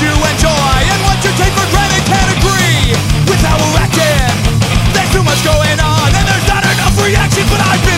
you enjoy and what you take for granted can't agree with how we're acting. There's too much going on and there's not enough reaction, but I've been.